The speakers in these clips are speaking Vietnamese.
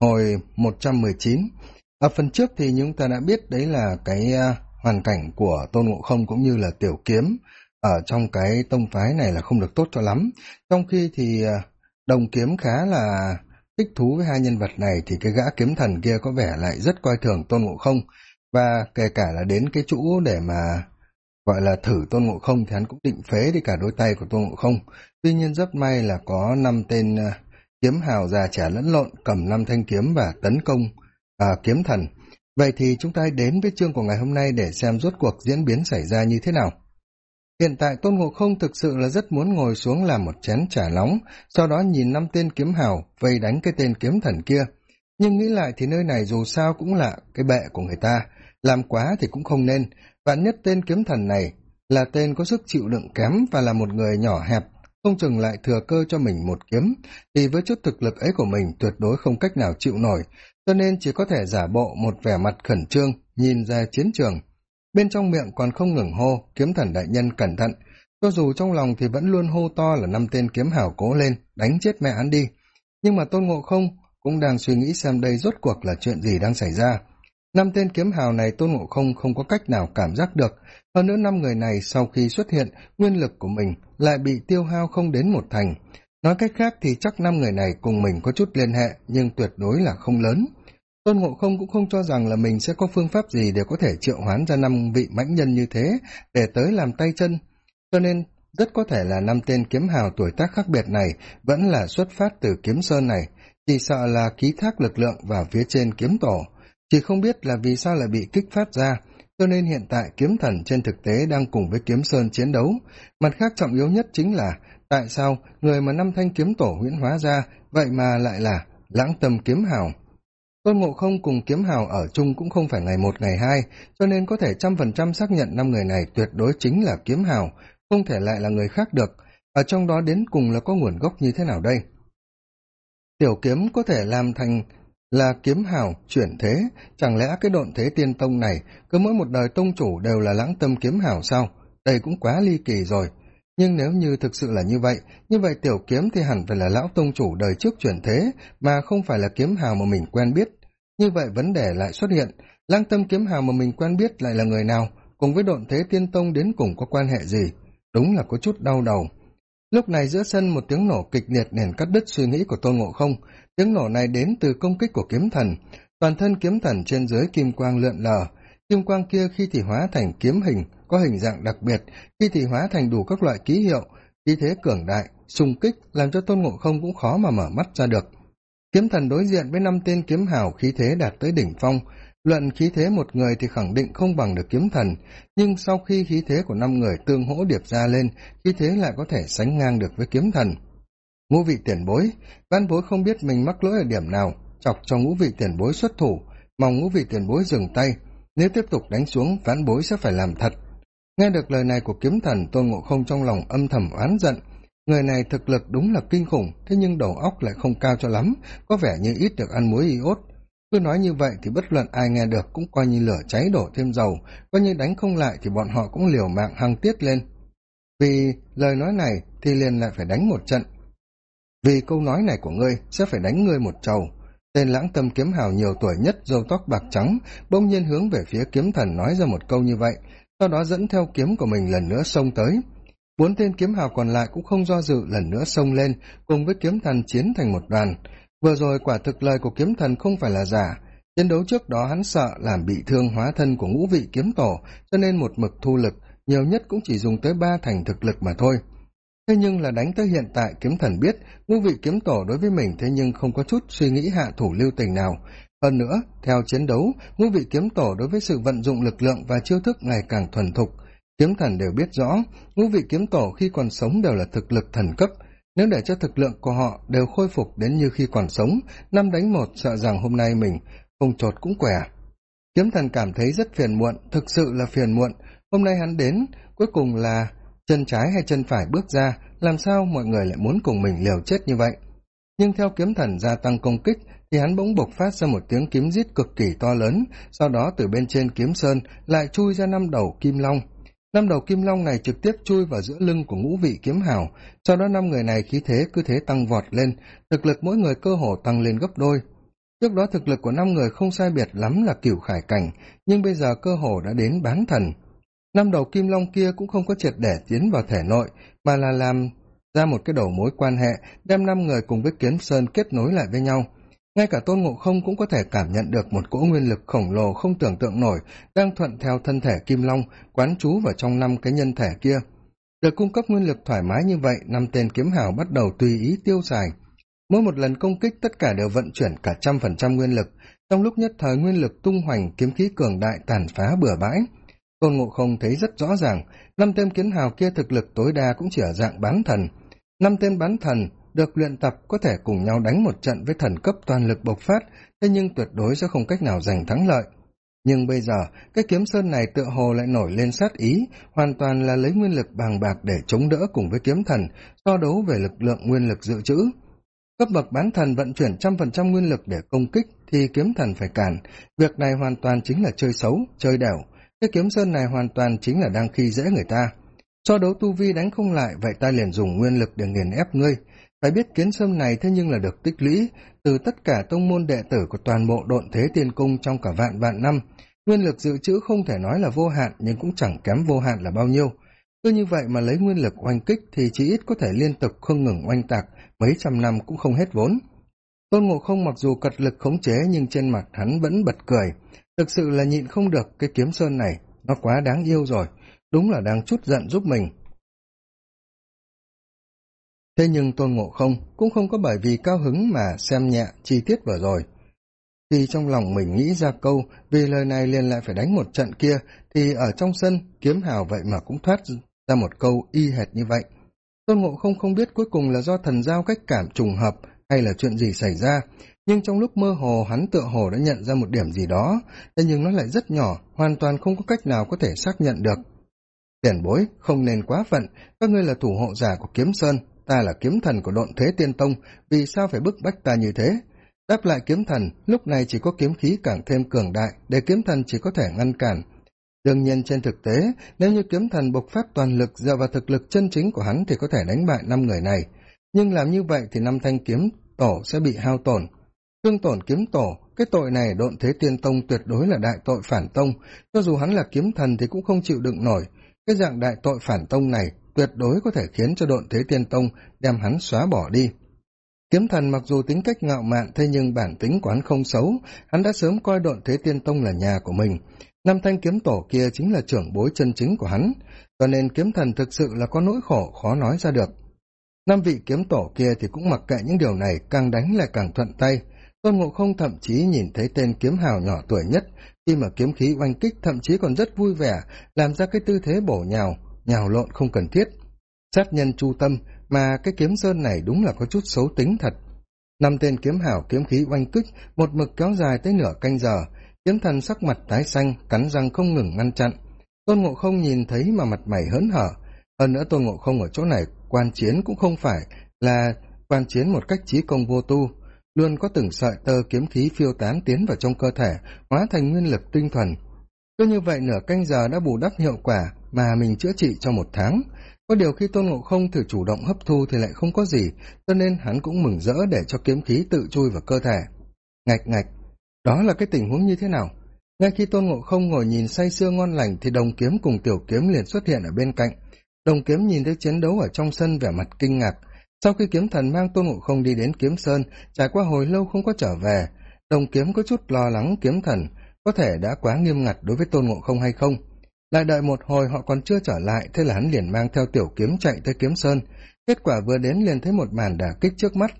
Hồi 119, ở phần trước thì chúng ta đã biết đấy là cái uh, hoàn cảnh của Tôn Ngộ Không cũng như là Tiểu Kiếm ở trong cái tông phái này là không được tốt cho lắm. Trong khi thì uh, Đồng Kiếm khá là thích thú với hai nhân vật này thì cái gã kiếm thần kia có vẻ lại rất coi thường Tôn Ngộ Không và kể cả là đến cái chỗ để mà gọi là thử Tôn Ngộ Không thì hắn cũng định phế đi cả đôi tay của Tôn Ngộ Không. Tuy nhiên rất may là có năm tên uh, kiếm hào già trẻ lẫn lộn cầm năm thanh kiếm và tấn công à, kiếm thần. Vậy thì chúng ta đến với chương của ngày hôm nay để xem rốt cuộc diễn biến xảy ra như thế nào. Hiện tại Tôn Ngộ Không thực sự là rất muốn ngồi xuống làm một chén trà nóng, sau đó nhìn năm tên kiếm hào vây đánh cái tên kiếm thần kia. Nhưng nghĩ lại thì nơi này dù sao cũng là cái bệ của người ta, làm quá thì cũng không nên, vạn nhất tên kiếm thần này là tên có sức chịu đựng kém và là một người nhỏ hẹp, không chừng lại thừa cơ cho mình một kiếm, thì với chút thực lực ấy của mình tuyệt đối không cách nào chịu nổi, cho nên chỉ có thể giả bộ một vẻ mặt khẩn trương, nhìn ra chiến trường. Bên trong miệng còn không ngừng hô, kiếm thần đại nhân cẩn thận, cho dù trong lòng thì vẫn luôn hô to là năm tên kiếm hảo cố lên, đánh chết mẹ hắn đi. Nhưng mà Tôn Ngộ Không cũng đang suy nghĩ xem đây rốt cuộc là chuyện gì đang xảy ra. Năm tên kiếm hào này Tôn Ngộ Không không có cách nào cảm giác được, hơn nữa năm người này sau khi xuất hiện, nguyên lực của mình lại bị tiêu hao không đến một thành. Nói cách khác thì chắc năm người này cùng mình có chút liên hệ, nhưng tuyệt đối là không lớn. Tôn Ngộ Không cũng không cho rằng là mình sẽ có phương pháp gì để có thể triệu hoán ra năm vị mãnh nhân như thế, để tới làm tay chân. Cho nên, rất có thể là năm tên kiếm hào tuổi tác khác biệt này vẫn là xuất phát từ kiếm sơn này, chỉ sợ là ký thác lực lượng vào phía trên kiếm tổ. Chỉ không biết là vì sao lại bị kích phát ra, cho nên hiện tại kiếm thần trên thực tế đang cùng với kiếm sơn chiến đấu. Mặt khác trọng yếu nhất chính là tại sao người mà năm thanh kiếm tổ huyễn hóa ra vậy mà lại là lãng tâm kiếm hào. Tôn Ngộ Không cùng kiếm hào ở chung cũng không phải ngày một ngày hai, cho nên có thể trăm phần trăm xác nhận năm người này tuyệt đối chính là kiếm hào, không thể lại là người khác được. Ở trong đó đến cùng là có nguồn gốc như thế nào đây? Tiểu kiếm có thể làm thành là kiếm hào, chuyển thế, chẳng lẽ cái độn thế tiên tông này, cứ mỗi một đời tông chủ đều là lãng tâm kiếm hào sao? Đây cũng quá ly kỳ rồi. Nhưng nếu như thực sự là như vậy, như vậy tiểu kiếm thì hẳn phải là lão tông chủ đời trước chuyển thế, mà không phải là kiếm hào mà mình quen biết. Như vậy vấn đề lại xuất hiện, lãng tâm kiếm hào mà mình quen biết lại là người nào, cùng với độn thế tiên tông đến cùng có quan hệ gì? Đúng là có chút đau đầu. Lúc này giữa sân một tiếng nổ kịch liệt nền cắt đứt suy nghĩ của Tôn Ngộ Không, Tiếng nổ này đến từ công kích của kiếm thần, toàn thân kiếm thần trên dưới kim quang lượn lờ, kim quang kia khi thì hóa thành kiếm hình, có hình dạng đặc biệt, khi thì hóa thành đủ các loại ký hiệu, khí thế cường đại, xung kích làm cho tôn ngộ không cũng khó mà mở mắt ra được. Kiếm thần đối diện với năm tên kiếm hào khí thế đạt tới đỉnh phong, luận khí thế một người thì khẳng định không bằng được kiếm thần, nhưng sau khi khí thế của năm người tương hỗ điệp ra lên, khí thế lại có thể sánh ngang được với kiếm thần. Ngũ vị tiền bối, văn bối không biết mình mắc lỗi ở điểm nào, chọc cho ngũ vị tiền bối xuất thủ, mong ngũ vị tiền bối dừng tay, nếu tiếp tục đánh xuống, ván bối sẽ phải làm thật. Nghe được lời này của kiếm thần, tôn ngộ không trong lòng âm thầm oán giận. Người này thực lực đúng là kinh khủng, thế nhưng đầu óc lại không cao cho lắm, có vẻ như ít được ăn muối iốt. Cứ nói như vậy thì bất luận ai nghe được cũng coi như lửa cháy đổ thêm dầu, coi như đánh không lại thì bọn họ cũng liều mạng hăng tiết lên. Vì lời nói này thì liền lại phải đánh một trận, vì câu nói này của ngươi sẽ phải đánh ngươi một trầu. Tên lãng tâm kiếm hào nhiều tuổi nhất râu tóc bạc trắng, bỗng nhiên hướng về phía kiếm thần nói ra một câu như vậy, sau đó dẫn theo kiếm của mình lần nữa xông tới. Bốn tên kiếm hào còn lại cũng không do dự lần nữa xông lên, cùng với kiếm thần chiến thành một đoàn. Vừa rồi quả thực lời của kiếm thần không phải là giả, chiến đấu trước đó hắn sợ làm bị thương hóa thân của ngũ vị kiếm tổ, cho nên một mực thu lực, nhiều nhất cũng chỉ dùng tới ba thành thực lực mà thôi. Thế nhưng là đánh tới hiện tại kiếm thần biết, ngũ vị kiếm tổ đối với mình thế nhưng không có chút suy nghĩ hạ thủ lưu tình nào. Hơn nữa, theo chiến đấu, ngũ vị kiếm tổ đối với sự vận dụng lực lượng và chiêu thức ngày càng thuần thục. Kiếm thần đều biết rõ, ngũ vị kiếm tổ khi còn sống đều là thực lực thần cấp. Nếu để cho thực lượng của họ đều khôi phục đến như khi còn sống, năm đánh một sợ rằng hôm nay mình không trột cũng quẻ. Kiếm thần cảm thấy rất phiền muộn, thực sự là phiền muộn. Hôm nay hắn đến, cuối cùng là chân trái hay chân phải bước ra, làm sao mọi người lại muốn cùng mình liều chết như vậy? Nhưng theo kiếm thần gia tăng công kích, thì hắn bỗng bộc phát ra một tiếng kiếm rít cực kỳ to lớn, sau đó từ bên trên kiếm sơn lại chui ra năm đầu kim long. Năm đầu kim long này trực tiếp chui vào giữa lưng của ngũ vị kiếm hào, sau đó năm người này khí thế cứ thế tăng vọt lên, thực lực mỗi người cơ hồ tăng lên gấp đôi. trước đó thực lực của năm người không sai biệt lắm là cửu khải cảnh nhưng bây giờ cơ hồ đã đến bán thần. Năm đầu kim long kia cũng không có triệt để tiến vào thể nội mà là làm ra một cái đầu mối quan hệ đem năm người cùng với kiến sơn kết nối lại với nhau ngay cả tôn ngộ không cũng có thể cảm nhận được một cỗ nguyên lực khổng lồ không tưởng tượng nổi đang thuận theo thân thể kim long, quán trú vào trong năm cái nhân thể kia. Được cung cấp nguyên lực thoải mái như vậy, năm tên kiếm hào bắt đầu tùy ý tiêu xài. Mỗi một lần công kích, tất cả đều vận chuyển cả trăm phần trăm nguyên lực. Trong lúc nhất thời, nguyên lực tung hoành, kiếm khí cường đại tàn phá bừa bãi. Tôn ngộ không thấy rất rõ ràng, năm tên kiếm hào kia thực lực tối đa cũng chỉ ở dạng bán thần. Năm tên bán thần được luyện tập có thể cùng nhau đánh một trận với thần cấp toàn lực bộc phát, thế nhưng tuyệt đối sẽ không cách nào giành thắng lợi. Nhưng bây giờ, cái kiếm sơn này tựa hồ lại nổi lên sát ý, hoàn toàn là lấy nguyên lực bàng bạc để chống đỡ cùng với kiếm thần, so đấu về lực lượng nguyên lực dự trữ. Cấp bậc bán thần vận chuyển trăm phần trăm nguyên lực để công kích thì kiếm thần phải cản. Việc này hoàn toàn chính là chơi xấu, chơi đẻo. Cái kiếm sơn này hoàn toàn chính là đang khi dễ người ta. So đấu tu vi đánh không lại, vậy ta liền dùng nguyên lực để nghiền ép ngươi phải biết kiến sâm này thế nhưng là được tích lũy từ tất cả tông môn đệ tử của toàn bộ độn thế tiên cung trong cả vạn vạn năm. Nguyên lực dự trữ không thể nói là vô hạn, nhưng cũng chẳng kém vô hạn là bao nhiêu. Cứ như vậy mà lấy nguyên lực oanh kích thì chỉ ít có thể liên tục không ngừng oanh tạc, mấy trăm năm cũng không hết vốn. Tôn ngộ không mặc dù cật lực khống chế nhưng trên mặt hắn vẫn bật cười. Thực sự là nhịn không được cái kiếm sơn này, nó quá đáng yêu rồi. Đúng là đang chút giận giúp mình thế nhưng tôn ngộ không cũng không có bởi vì cao hứng mà xem nhẹ chi tiết vừa rồi. Khi trong lòng mình nghĩ ra câu, vì lời này liền lại phải đánh một trận kia, thì ở trong sân, kiếm hào vậy mà cũng thoát ra một câu y hệt như vậy. Tôn ngộ không không biết cuối cùng là do thần giao cách cảm trùng hợp hay là chuyện gì xảy ra, nhưng trong lúc mơ hồ hắn tựa hồ đã nhận ra một điểm gì đó, thế nhưng nó lại rất nhỏ, hoàn toàn không có cách nào có thể xác nhận được. Tiền bối, không nên quá phận, các ngươi là thủ hộ giả của kiếm sơn ta là kiếm thần của độn thế tiên tông, vì sao phải bức bách ta như thế? Đáp lại kiếm thần, lúc này chỉ có kiếm khí càng thêm cường đại, để kiếm thần chỉ có thể ngăn cản. Đương nhiên trên thực tế, nếu như kiếm thần bộc phát toàn lực dựa vào thực lực chân chính của hắn thì có thể đánh bại năm người này. Nhưng làm như vậy thì năm thanh kiếm tổ sẽ bị hao tổn. Thương tổn kiếm tổ, cái tội này độn thế tiên tông tuyệt đối là đại tội phản tông. Cho dù hắn là kiếm thần thì cũng không chịu đựng nổi. Cái dạng đại tội phản tông này tuyệt đối có thể khiến cho độn thế tiên tông đem hắn xóa bỏ đi. Kiếm thần mặc dù tính cách ngạo mạn, thế nhưng bản tính quán không xấu, hắn đã sớm coi độn thế tiên tông là nhà của mình. Năm thanh kiếm tổ kia chính là trưởng bối chân chính của hắn, cho nên kiếm thần thực sự là có nỗi khổ khó nói ra được. Năm vị kiếm tổ kia thì cũng mặc kệ những điều này, càng đánh lại càng thuận tay. Tôn ngộ không thậm chí nhìn thấy tên kiếm hào nhỏ tuổi nhất, khi mà kiếm khí oanh kích thậm chí còn rất vui vẻ, làm ra cái tư thế bổ nhào nhào lộn không cần thiết. Sát nhân chu tâm, mà cái kiếm sơn này đúng là có chút xấu tính thật. Năm tên kiếm hảo kiếm khí oanh kích, một mực kéo dài tới nửa canh giờ, kiếm thần sắc mặt tái xanh, cắn răng không ngừng ngăn chặn. Tôn ngộ không nhìn thấy mà mặt mày hớn hở. Hơn nữa tôn ngộ không ở chỗ này, quan chiến cũng không phải là quan chiến một cách trí công vô tu, luôn có từng sợi tơ kiếm khí phiêu tán tiến vào trong cơ thể, hóa thành nguyên lực tinh thuần cứ như vậy nửa canh giờ đã bù đắp hiệu quả mà mình chữa trị cho một tháng. Có điều khi tôn ngộ không thử chủ động hấp thu thì lại không có gì, cho nên hắn cũng mừng rỡ để cho kiếm khí tự chui vào cơ thể. Ngạch ngạch, đó là cái tình huống như thế nào? Ngay khi tôn ngộ không ngồi nhìn say sưa ngon lành thì đồng kiếm cùng tiểu kiếm liền xuất hiện ở bên cạnh. Đồng kiếm nhìn thấy chiến đấu ở trong sân vẻ mặt kinh ngạc. Sau khi kiếm thần mang tôn ngộ không đi đến kiếm sơn, trải qua hồi lâu không có trở về, đồng kiếm có chút lo lắng kiếm thần có thể đã quá nghiêm ngặt đối với tôn ngộ không hay không? Lại đợi một hồi họ còn chưa trở lại, thế là hắn liền mang theo tiểu kiếm chạy tới kiếm sơn. Kết quả vừa đến liền thấy một màn đả kích trước mắt.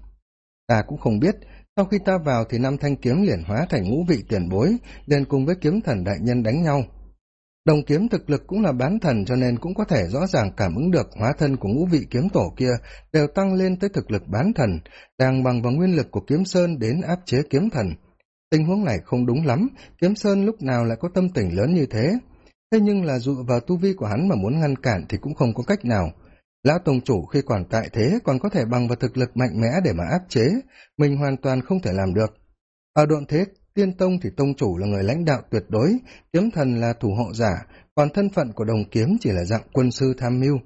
Ta cũng không biết, sau khi ta vào thì năm thanh kiếm liền hóa thành ngũ vị tiền bối, liền cùng với kiếm thần đại nhân đánh nhau. Đồng kiếm thực lực cũng là bán thần cho nên cũng có thể rõ ràng cảm ứng được hóa thân của ngũ vị kiếm tổ kia đều tăng lên tới thực lực bán thần, đang bằng vào nguyên lực của kiếm sơn đến áp chế kiếm thần tình huống này không đúng lắm, kiếm sơn lúc nào lại có tâm tình lớn như thế. Thế nhưng là dụ vào tu vi của hắn mà muốn ngăn cản thì cũng không có cách nào. Lão tông chủ khi còn tại thế còn có thể bằng vào thực lực mạnh mẽ để mà áp chế, mình hoàn toàn không thể làm được. Ở độn thế, tiên tông thì tông chủ là người lãnh đạo tuyệt đối, kiếm thần là thủ hộ giả, còn thân phận của đồng kiếm chỉ là dạng quân sư tham mưu.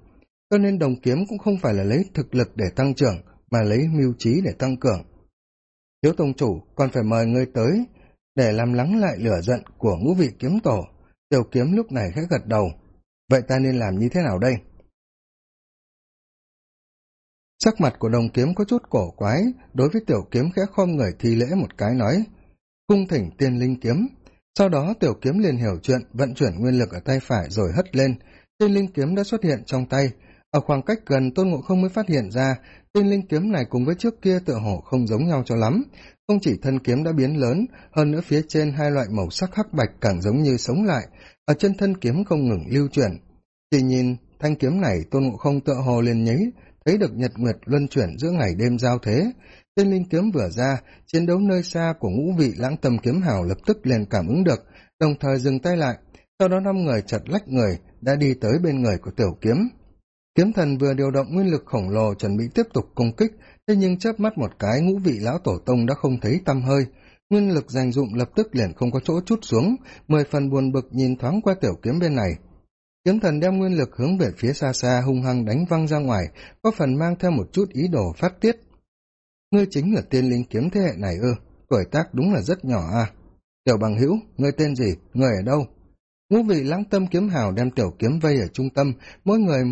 Cho nên đồng kiếm cũng không phải là lấy thực lực để tăng trưởng, mà lấy mưu trí để tăng cường thiếu tông chủ còn phải mời ngươi tới, để làm lắng lại lửa giận của ngũ vị kiếm tổ. Tiểu kiếm lúc này khẽ gật đầu. Vậy ta nên làm như thế nào đây? Sắc mặt của đồng kiếm có chút cổ quái, đối với tiểu kiếm khẽ khom người thi lễ một cái nói, cung thỉnh tiên linh kiếm. Sau đó tiểu kiếm liền hiểu chuyện, vận chuyển nguyên lực ở tay phải rồi hất lên. Tiên linh kiếm đã xuất hiện trong tay ở khoảng cách gần tôn ngộ không mới phát hiện ra, tên linh kiếm này cùng với trước kia tựa hồ không giống nhau cho lắm. Không chỉ thân kiếm đã biến lớn, hơn nữa phía trên hai loại màu sắc hắc bạch càng giống như sống lại, ở chân thân kiếm không ngừng lưu chuyển. Chỉ nhìn thanh kiếm này tôn ngộ không tựa hồ liền nhí, thấy được nhật nguyệt luân chuyển giữa ngày đêm giao thế. Tên linh kiếm vừa ra, chiến đấu nơi xa của ngũ vị lãng tâm kiếm hào lập tức liền cảm ứng được, đồng thời dừng tay lại, sau đó năm người chật lách người, đã đi tới bên người của tiểu kiếm kiếm thần vừa điều động nguyên lực khổng lồ chuẩn bị tiếp tục công kích, thế nhưng chớp mắt một cái ngũ vị lão tổ tông đã không thấy tăm hơi. Nguyên lực dành dụng lập tức liền không có chỗ chút xuống, mười phần buồn bực nhìn thoáng qua tiểu kiếm bên này. Kiếm thần đem nguyên lực hướng về phía xa xa hung hăng đánh văng ra ngoài, có phần mang theo một chút ý đồ phát tiết. Ngươi chính là tiên linh kiếm thế hệ này ư, tuổi tác đúng là rất nhỏ à. Tiểu bằng hữu, ngươi tên gì người ở đâu? Ngũ vị lãng tâm kiếm hào đem tiểu kiếm vây ở trung tâm, mỗi người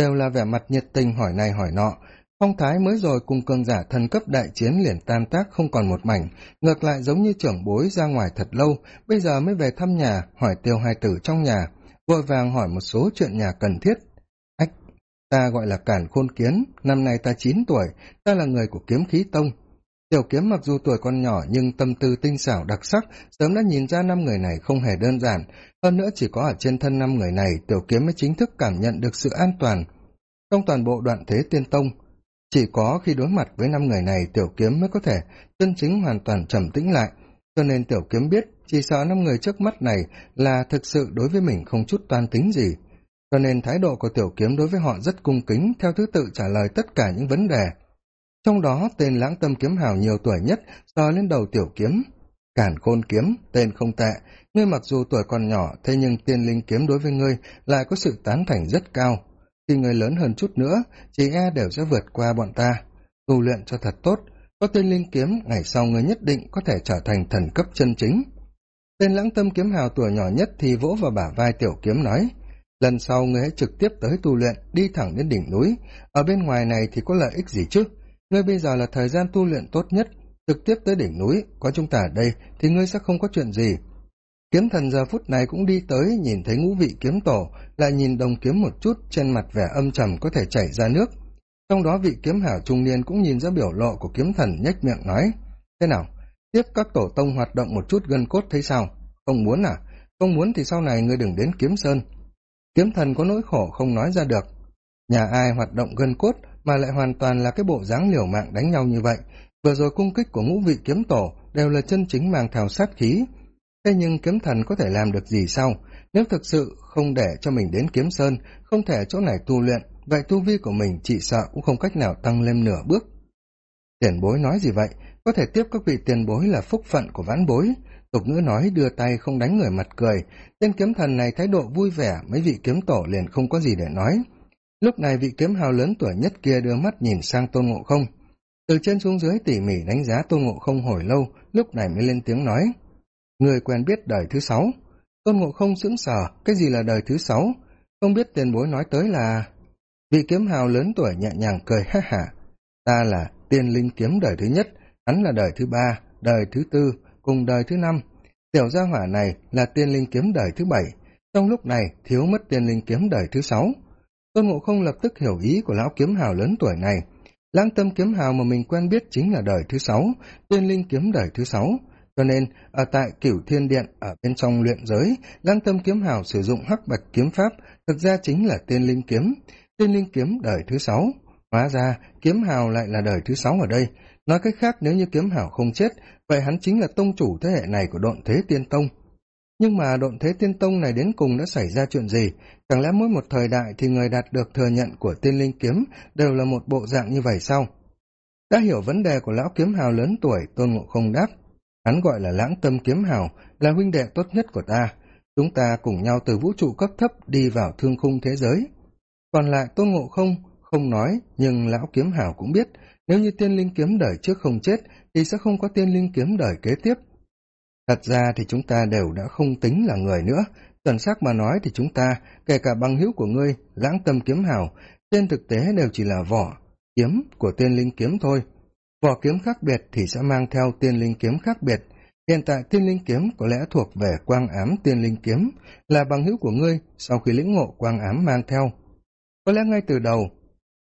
đều là vẻ mặt nhiệt tình hỏi này hỏi nọ. Phong thái mới rồi cùng cường giả thần cấp đại chiến liền tan tác không còn một mảnh. Ngược lại giống như trưởng bối ra ngoài thật lâu, bây giờ mới về thăm nhà, hỏi tiêu hai tử trong nhà. Vội vàng hỏi một số chuyện nhà cần thiết. Ách, ta gọi là cản khôn kiến, năm nay ta chín tuổi, ta là người của kiếm khí tông tiểu kiếm mặc dù tuổi còn nhỏ nhưng tâm tư tinh xảo đặc sắc, sớm đã nhìn ra năm người này không hề đơn giản. Hơn nữa chỉ có ở trên thân năm người này, tiểu kiếm mới chính thức cảm nhận được sự an toàn trong toàn bộ đoạn thế tiên tông. Chỉ có khi đối mặt với năm người này, tiểu kiếm mới có thể chân chính hoàn toàn trầm tĩnh lại. Cho nên tiểu kiếm biết, chỉ sợ năm người trước mắt này là thực sự đối với mình không chút toan tính gì. Cho nên thái độ của tiểu kiếm đối với họ rất cung kính, theo thứ tự trả lời tất cả những vấn đề trong đó, tên lãng tâm kiếm hào nhiều tuổi nhất, sờ lên đầu tiểu kiếm. Cản khôn kiếm, tên không tệ. Ngươi mặc dù tuổi còn nhỏ, thế nhưng tiên linh kiếm đối với ngươi lại có sự tán thành rất cao. Khi ngươi lớn hơn chút nữa chị e đều sẽ vượt qua bọn ta. Tu luyện cho thật tốt, có tên linh kiếm, ngày sau ngươi nhất định có thể trở thành thần cấp chân chính. Tên lãng tâm kiếm hào tuổi nhỏ nhất thì vỗ vào bả vai tiểu kiếm nói, lần sau ngươi hãy trực tiếp tới tu luyện, đi thẳng đến đỉnh núi. Ở bên ngoài này thì có lợi ích gì chứ? Ngươi bây giờ là thời gian tu luyện tốt nhất, trực tiếp tới đỉnh núi, có chúng ta ở đây thì ngươi sẽ không có chuyện gì. Kiếm thần giờ phút này cũng đi tới, nhìn thấy ngũ vị kiếm tổ, lại nhìn đồng kiếm một chút, trên mặt vẻ âm trầm có thể chảy ra nước. Trong đó vị kiếm hảo trung niên cũng nhìn ra biểu lộ của kiếm thần, nhếch miệng nói, thế nào? Tiếp các tổ tông hoạt động một chút gân cốt thấy sao? Không muốn à? Không muốn thì sau này ngươi đừng đến kiếm sơn. Kiếm thần có nỗi khổ không nói ra được. Nhà ai hoạt động gân cốt mà lại hoàn toàn là cái bộ dáng liều mạng đánh nhau như vậy. Vừa rồi cung kích của ngũ vị kiếm tổ đều là chân chính mang theo sát khí. Thế nhưng kiếm thần có thể làm được gì sau? Nếu thực sự không để cho mình đến kiếm sơn, không thể chỗ này tu luyện, vậy tu vi của mình chỉ sợ cũng không cách nào tăng lên nửa bước. Tiền bối nói gì vậy? Có thể tiếp các vị tiền bối là phúc phận của vãn bối. Tục ngữ nói đưa tay không đánh người mặt cười. Tên kiếm thần này thái độ vui vẻ, mấy vị kiếm tổ liền không có gì để nói lúc này vị kiếm hào lớn tuổi nhất kia đưa mắt nhìn sang tôn ngộ không. Từ trên xuống dưới tỉ mỉ đánh giá tôn ngộ không hồi lâu, lúc này mới lên tiếng nói, người quen biết đời thứ sáu. Tôn ngộ không sững sờ, cái gì là đời thứ sáu? Không biết tiền bối nói tới là, vị kiếm hào lớn tuổi nhẹ nhàng cười ha hả, ta là tiên linh kiếm đời thứ nhất, hắn là đời thứ ba, đời thứ tư, cùng đời thứ năm. Tiểu gia hỏa này là tiên linh kiếm đời thứ bảy, trong lúc này thiếu mất tiên linh kiếm đời thứ sáu tôn ngộ không lập tức hiểu ý của lão kiếm hào lớn tuổi này. Lãng tâm kiếm hào mà mình quen biết chính là đời thứ sáu, tiên linh kiếm đời thứ sáu. Cho nên, ở tại cửu thiên điện, ở bên trong luyện giới lãng tâm kiếm hào sử dụng hắc bạch kiếm pháp, thực ra chính là tiên linh kiếm. Tiên linh kiếm đời thứ sáu. Hóa ra, kiếm hào lại là đời thứ sáu ở đây. Nói cách khác, nếu như kiếm hào không chết, vậy hắn chính là tông chủ thế hệ này của độn thế tiên tông nhưng mà độn thế tiên tông này đến cùng đã xảy ra chuyện gì? Chẳng lẽ mỗi một thời đại thì người đạt được thừa nhận của tiên linh kiếm đều là một bộ dạng như vậy sao? Đã hiểu vấn đề của lão kiếm hào lớn tuổi, tôn ngộ không đáp. Hắn gọi là lãng tâm kiếm hào, là huynh đệ tốt nhất của ta. Chúng ta cùng nhau từ vũ trụ cấp thấp đi vào thương khung thế giới. Còn lại tôn ngộ không không nói, nhưng lão kiếm hào cũng biết, nếu như tiên linh kiếm đời trước không chết, thì sẽ không có tiên linh kiếm đời kế tiếp thật ra thì chúng ta đều đã không tính là người nữa. Chuẩn xác mà nói thì chúng ta, kể cả băng hữu của ngươi lãng tâm kiếm hào trên thực tế đều chỉ là vỏ kiếm của tiên linh kiếm thôi. Vỏ kiếm khác biệt thì sẽ mang theo tiên linh kiếm khác biệt. Hiện tại tiên linh kiếm có lẽ thuộc về quang ám tiên linh kiếm, là bằng hữu của ngươi sau khi lĩnh ngộ quang ám mang theo. Có lẽ ngay từ đầu,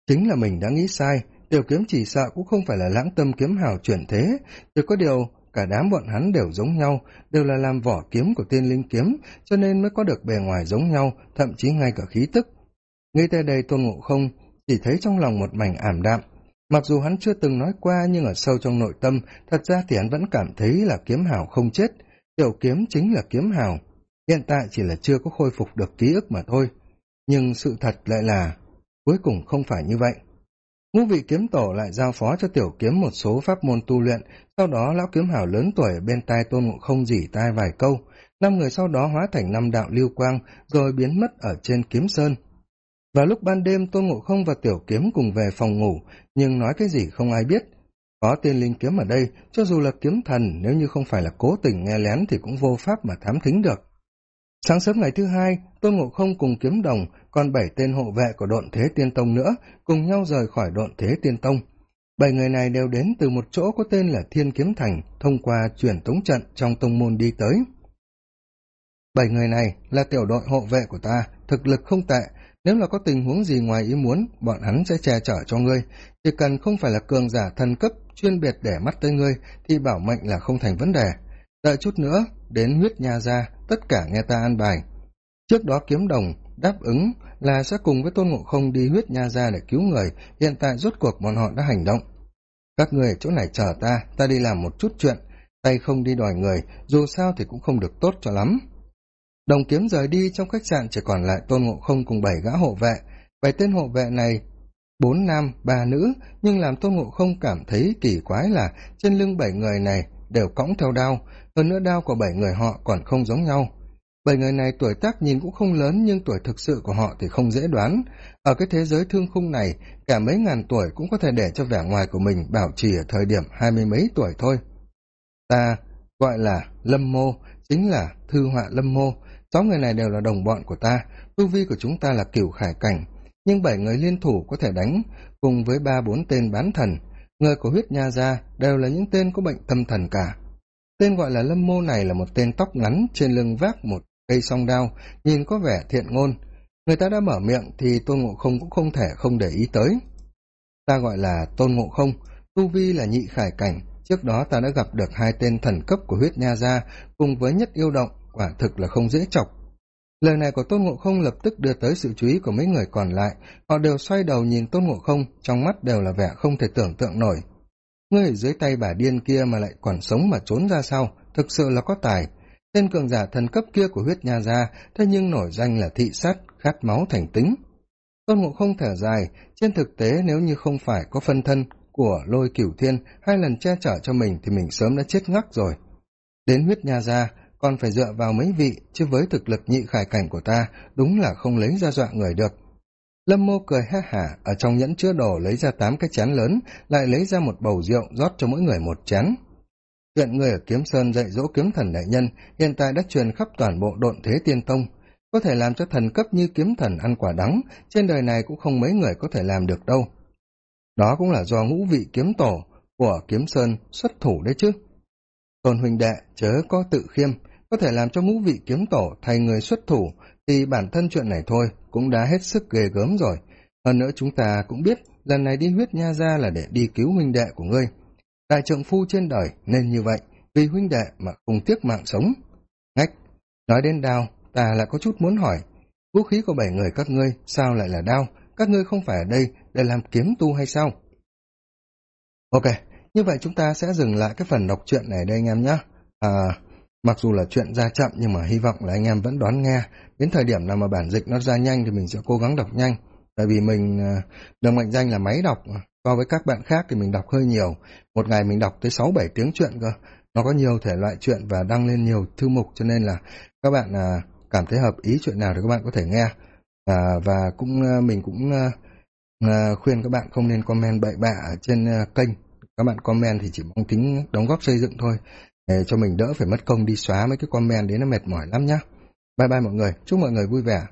chính là mình đã nghĩ sai, tiểu kiếm chỉ sợ cũng không phải là lãng tâm kiếm hào chuyển thế, chỉ có điều cả đám bọn hắn đều giống nhau, đều là làm vỏ kiếm của tiên linh kiếm, cho nên mới có được bề ngoài giống nhau, thậm chí ngay cả khí tức. Nghĩ tới đây tôn ngộ không, chỉ thấy trong lòng một mảnh ảm đạm. Mặc dù hắn chưa từng nói qua, nhưng ở sâu trong nội tâm, thật ra thì hắn vẫn cảm thấy là kiếm hào không chết. Tiểu kiếm chính là kiếm hào. Hiện tại chỉ là chưa có khôi phục được ký ức mà thôi. Nhưng sự thật lại là, cuối cùng không phải như vậy ngũ vị kiếm tổ lại giao phó cho tiểu kiếm một số pháp môn tu luyện. Sau đó, lão kiếm hào lớn tuổi, bên tai tôn ngộ không dỉ tai vài câu. Năm người sau đó hóa thành năm đạo lưu quang, rồi biến mất ở trên kiếm sơn. Vào lúc ban đêm, tôn ngộ không và tiểu kiếm cùng về phòng ngủ, nhưng nói cái gì không ai biết. Có tên linh kiếm ở đây, cho dù là kiếm thần, nếu như không phải là cố tình nghe lén thì cũng vô pháp mà thám thính được sáng sớm ngày thứ hai, tôn ngộ không cùng kiếm đồng còn bảy tên hộ vệ của độn thế tiên tông nữa, cùng nhau rời khỏi độn thế tiên tông. Bảy người này đều đến từ một chỗ có tên là thiên kiếm thành, thông qua chuyển tống trận trong tông môn đi tới. Bảy người này là tiểu đội hộ vệ của ta, thực lực không tệ. Nếu là có tình huống gì ngoài ý muốn, bọn hắn sẽ che chở cho ngươi. Chỉ cần không phải là cường giả thần cấp chuyên biệt để mắt tới ngươi, thì bảo mệnh là không thành vấn đề đợi chút nữa, đến huyết nha ra, tất cả nghe ta an bài. Trước đó kiếm đồng, đáp ứng là sẽ cùng với tôn ngộ không đi huyết nha ra để cứu người, hiện tại rốt cuộc bọn họ đã hành động. Các người ở chỗ này chờ ta ta đi làm một chút chuyện, tay không đi đòi người, dù sao thì cũng không được tốt cho lắm. Đồng kiếm rời đi trong khách sạn chỉ còn lại tôn ngộ không cùng bảy gã hộ vệ. Bảy tên hộ vệ này, bốn nam, ba nữ, nhưng làm tôn ngộ không cảm thấy kỳ quái là trên lưng bảy người này đều cõng theo đao hơn nữa đao của bảy người họ còn không giống nhau. Bảy người này tuổi tác nhìn cũng không lớn, nhưng tuổi thực sự của họ thì không dễ đoán. Ở cái thế giới thương khung này, cả mấy ngàn tuổi cũng có thể để cho vẻ ngoài của mình bảo trì ở thời điểm hai mươi mấy tuổi thôi. Ta gọi là lâm mô, chính là thư họa lâm mô. Sáu người này đều là đồng bọn của ta, tu vi của chúng ta là cửu khải cảnh. Nhưng bảy người liên thủ có thể đánh cùng với ba bốn tên bán thần. Người của huyết nha gia đều là những tên có bệnh tâm thần cả tên gọi là lâm mô này là một tên tóc ngắn trên lưng vác một cây song đao, nhìn có vẻ thiện ngôn. Người ta đã mở miệng thì tôn ngộ không cũng không thể không để ý tới. Ta gọi là tôn ngộ không, tu vi là nhị khải cảnh. Trước đó ta đã gặp được hai tên thần cấp của huyết nha gia cùng với nhất yêu động, quả thực là không dễ chọc. Lời này của tôn ngộ không lập tức đưa tới sự chú ý của mấy người còn lại. Họ đều xoay đầu nhìn tôn ngộ không, trong mắt đều là vẻ không thể tưởng tượng nổi ngươi ở dưới tay bà điên kia mà lại còn sống mà trốn ra sau thực sự là có tài. Tên cường giả thần cấp kia của huyết nha gia, thế nhưng nổi danh là thị sát, khát máu thành tính. Tôn ngộ không thở dài, trên thực tế nếu như không phải có phân thân của lôi cửu thiên hai lần che chở cho mình thì mình sớm đã chết ngắc rồi. Đến huyết nha gia, còn phải dựa vào mấy vị, chứ với thực lực nhị khải cảnh của ta, đúng là không lấy ra dọa người được lâm mô cười ha hả, ở trong nhẫn chứa đồ lấy ra tám cái chén lớn, lại lấy ra một bầu rượu rót cho mỗi người một chén. Chuyện người ở kiếm sơn dạy dỗ kiếm thần đại nhân, hiện tại đã truyền khắp toàn bộ độn thế tiên tông. Có thể làm cho thần cấp như kiếm thần ăn quả đắng, trên đời này cũng không mấy người có thể làm được đâu. Đó cũng là do ngũ vị kiếm tổ của kiếm sơn xuất thủ đấy chứ. Tôn huynh đệ, chớ có tự khiêm, có thể làm cho ngũ vị kiếm tổ thay người xuất thủ thì bản thân chuyện này thôi cũng đã hết sức ghê gớm rồi. Hơn nữa chúng ta cũng biết lần này đi huyết nha ra là để đi cứu huynh đệ của ngươi. Đại trượng phu trên đời nên như vậy vì huynh đệ mà không tiếc mạng sống. Ngách nói đến đao ta lại có chút muốn hỏi. Vũ khí của bảy người các ngươi sao lại là đao? Các ngươi không phải ở đây để làm kiếm tu hay sao? Ok như vậy chúng ta sẽ dừng lại cái phần đọc truyện này đây anh em nhé. À, mặc dù là chuyện ra chậm nhưng mà hy vọng là anh em vẫn đón nghe. Đến thời điểm nào mà bản dịch nó ra nhanh thì mình sẽ cố gắng đọc nhanh. Tại vì mình à, được mệnh danh là máy đọc so với các bạn khác thì mình đọc hơi nhiều. Một ngày mình đọc tới sáu bảy tiếng chuyện cơ. Nó có nhiều thể loại chuyện và đăng lên nhiều thư mục cho nên là các bạn à, cảm thấy hợp ý chuyện nào thì các bạn có thể nghe. À, và cũng à, mình cũng à, khuyên các bạn không nên comment bậy bạ ở trên kênh. Các bạn comment thì chỉ mong tính đóng góp xây dựng thôi để cho mình đỡ phải mất công đi xóa mấy cái comment đấy nó mệt mỏi lắm nhá. Bye bye mọi người. Chúc mọi người vui vẻ.